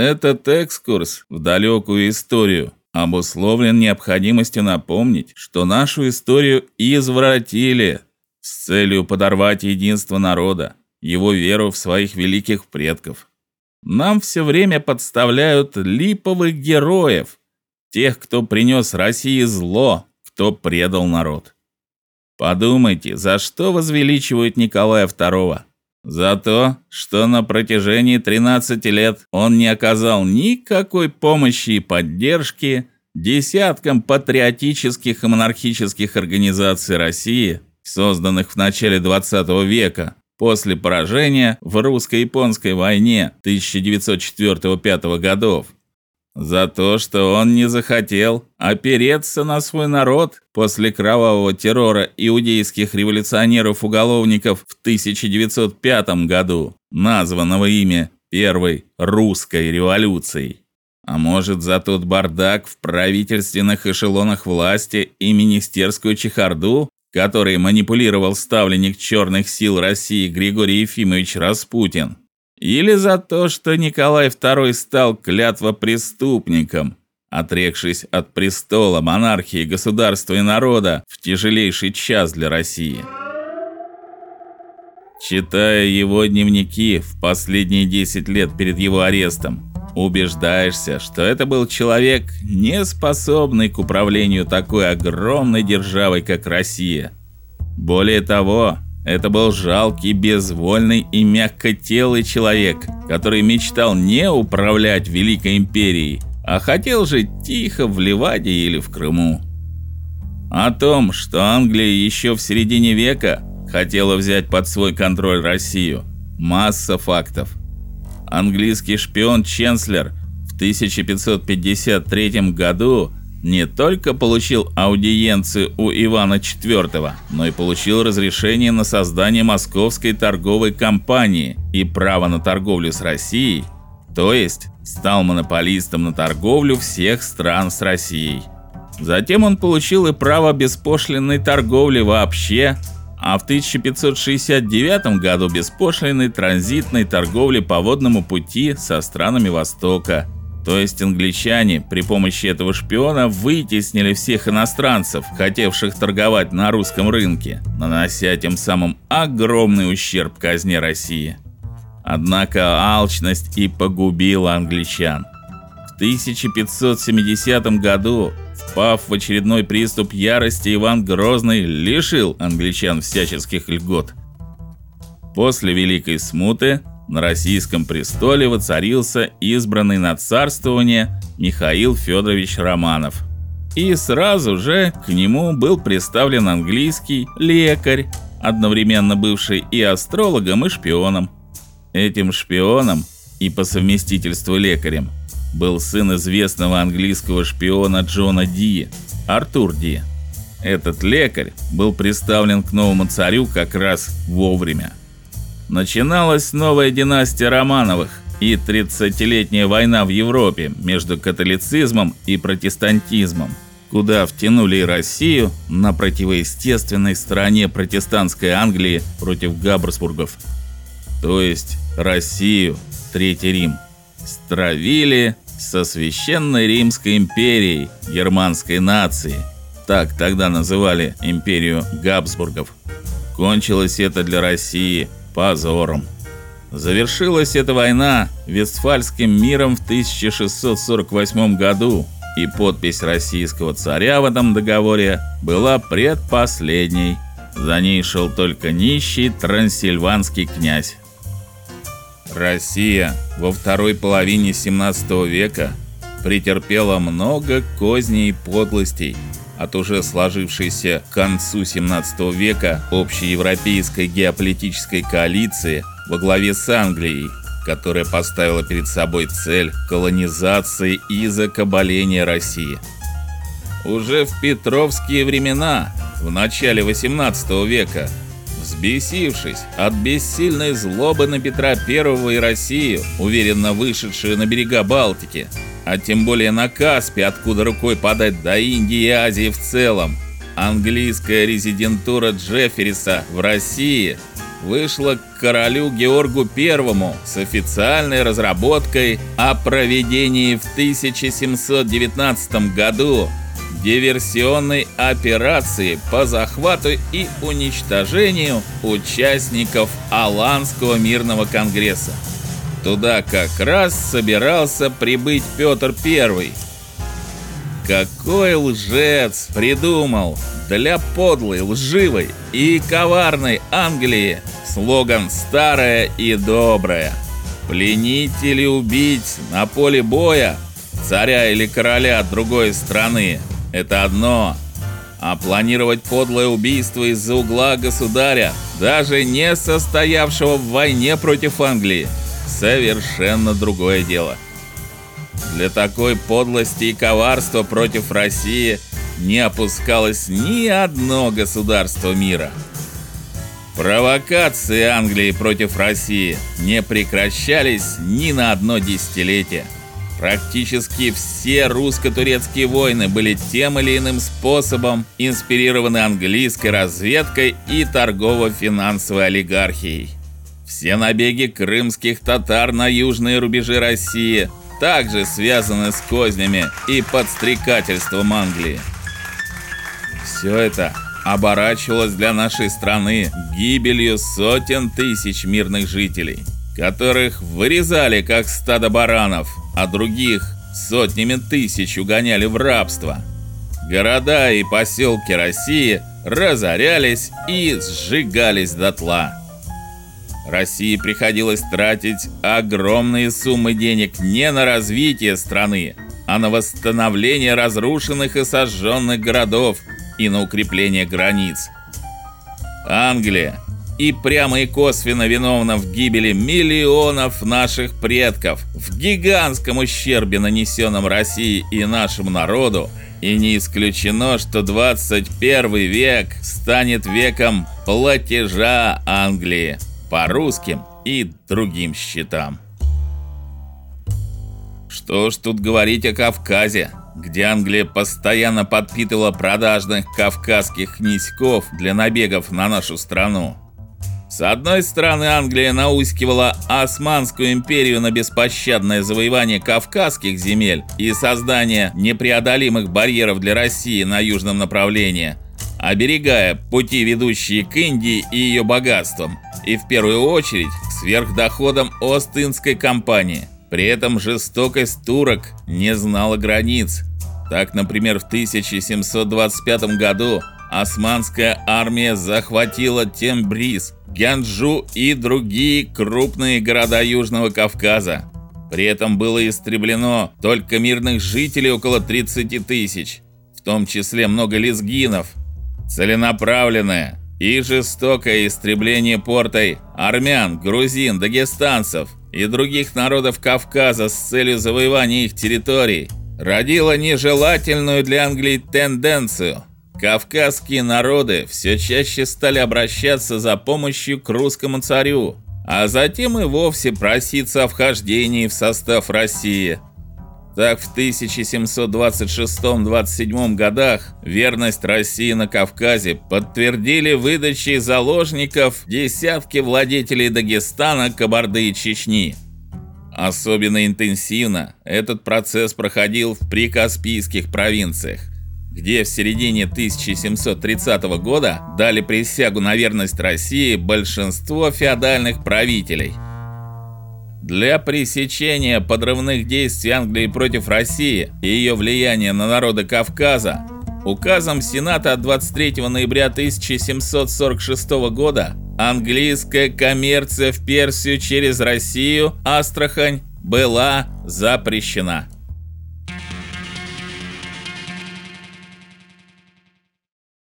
Этот экскурс в далекую историю обусловлен необходимостью напомнить, что нашу историю извратили с целью подорвать единство народа, его веру в своих великих предков. Нам все время подставляют липовых героев, тех, кто принес России зло, кто предал народ. Подумайте, за что возвеличивают Николая II? За то, что на протяжении 13 лет он не оказал никакой помощи и поддержки десяткам патриотических и монархических организаций России, созданных в начале 20 века, после поражения в русско-японской войне 1904-5 годов за то, что он не захотел опереться на свой народ после кровавого террора иудейских революционеров-уголовников в 1905 году, названного ими Первой русской революцией. А может, за тот бардак в правительственных эшелонах власти и министерскую чехарду, который манипулировал ставленник черных сил России Григорий Ефимович Распутин? Или за то, что Николай II стал клятвопреступником, отрекшись от престола, монархии, государства и народа в тяжелейший час для России. Читая его дневники в последние 10 лет перед его арестом, убеждаешься, что это был человек, не способный к управлению такой огромной державой, как Россия. Более того, это был жалкий, безвольный и мягкотелый человек, который мечтал не управлять великой империей, а хотел жить тихо в Ливаде или в Крыму. О том, что Англия еще в середине века хотела взять под свой контроль Россию, масса фактов. Английский шпион Ченслер в 1553 году не только получил аудиенцию у Ивана IV, но и получил разрешение на создание Московской торговой компании и право на торговлю с Россией, то есть стал монополистом на торговлю всех стран с Россией. Затем он получил и право беспошлинной торговли вообще, а в 1569 году беспошлинной транзитной торговли по водному пути со странами Востока – то есть англичане при помощи этого шпиона вытеснили всех иностранцев, хотевших торговать на русском рынке, нанося тем самым огромный ущерб казне России. Однако алчность и погубила англичан. В 1570 году, впав в очередной приступ ярости, Иван Грозный лишил англичан всяческих льгот. После Великой Смуты на российском престоле воцарился избранный на царствование Михаил Федорович Романов. И сразу же к нему был представлен английский лекарь, одновременно бывший и астрологом, и шпионом. Этим шпионом и по совместительству лекарем был сын известного английского шпиона Джона Ди, Артур Ди. Этот лекарь был представлен к новому царю как раз вовремя. Начиналась новая династия Романовых и 30-летняя война в Европе между католицизмом и протестантизмом, куда втянули и Россию на противоестественной стороне протестантской Англии против Габсбургов. То есть Россию, Третий Рим, стравили со священной Римской империей германской нации. Так тогда называли империю Габсбургов. Кончилось это для России – позором. Завершилась эта война Вестфальским миром в 1648 году, и подпись российского царя в этом договоре была предпоследней. За ней шел только нищий трансильванский князь. Россия во второй половине 17 века претерпела много козней и подлостей, от уже сложившейся к концу 17 века общеевропейской геополитической коалиции во главе с Англией, которая поставила перед собой цель колонизации и закабаления России. Уже в петровские времена, в начале 18 века, взбесившись от бессильной злобы на Петра I и Россию, уверенно вышедшую на берега Балтики, а тем более на Каспе, откуда рукой подать до Индии и Азии в целом. Английская резидентура Джеффериса в России вышла к королю Георгу I с официальной разработкой о проведении в 1719 году диверсионной операции по захвату и уничтожению участников Аланского мирного конгресса. Туда как раз собирался прибыть Петр I. Какой лжец придумал для подлой, лживой и коварной Англии слоган «Старое и доброе». Пленить или убить на поле боя царя или короля другой страны – это одно, а планировать подлое убийство из-за угла государя, даже не состоявшего в войне против Англии – совершенно другое дело. Для такой подлости и коварства против России не опускалось ни одно государство мира. Провокации Англии против России не прекращались ни на одно десятилетие. Практически все русско-турецкие войны были тем или иным способом инспирированы английской разведкой и торгово-финансовой олигархией. Все набеги крымских татар на южные рубежи России также связаны с кознями и подстрекательством Англии. Все это оборачивалось для нашей страны гибелью сотен тысяч мирных жителей, которых вырезали как стадо баранов, а других сотнями тысяч угоняли в рабство. Города и поселки России разорялись и сжигались дотла. России приходилось тратить огромные суммы денег не на развитие страны, а на восстановление разрушенных и сожженных городов и на укрепление границ. Англия и прямо и косвенно виновна в гибели миллионов наших предков, в гигантском ущербе, нанесенном России и нашему народу, и не исключено, что 21 век станет веком платежа Англии по русским и другим счетам. Что ж тут говорить о Кавказе, где Англия постоянно подпитывала продажных кавказских князьков для набегов на нашу страну. С одной стороны, Англия наускивала Османскую империю на беспощадное завоевание кавказских земель и создание непреодолимых барьеров для России на южном направлении, оберегая пути, ведущие к Индии и ее богатствам – и в первую очередь к сверхдоходам Остинской компании. При этом жестокость турок не знала границ. Так, например, в 1725 году османская армия захватила Тембриз, Гянджу и другие крупные города Южного Кавказа. При этом было истреблено только мирных жителей около 30 тысяч, в том числе много лезгинов. Целенаправленная, и жестокое истребление портой армян, грузин, дагестанцев и других народов Кавказа с целью завоевания их территорий родило нежелательную для Англии тенденцию. Кавказские народы все чаще стали обращаться за помощью к русскому царю, а затем и вовсе проситься о вхождении в состав России – так в 1726-27 годах верность России на Кавказе подтвердили выдачей заложников десятки владетелей Дагестана, Кабарды и Чечни. Особенно интенсивно этот процесс проходил в прикаспийских провинциях, где в середине 1730 года дали присягу на верность России большинство феодальных правителей – для пресечения подрывных действий Англии против России и ее влияния на народы Кавказа указом Сената от 23 ноября 1746 года английская коммерция в Персию через Россию, Астрахань была запрещена.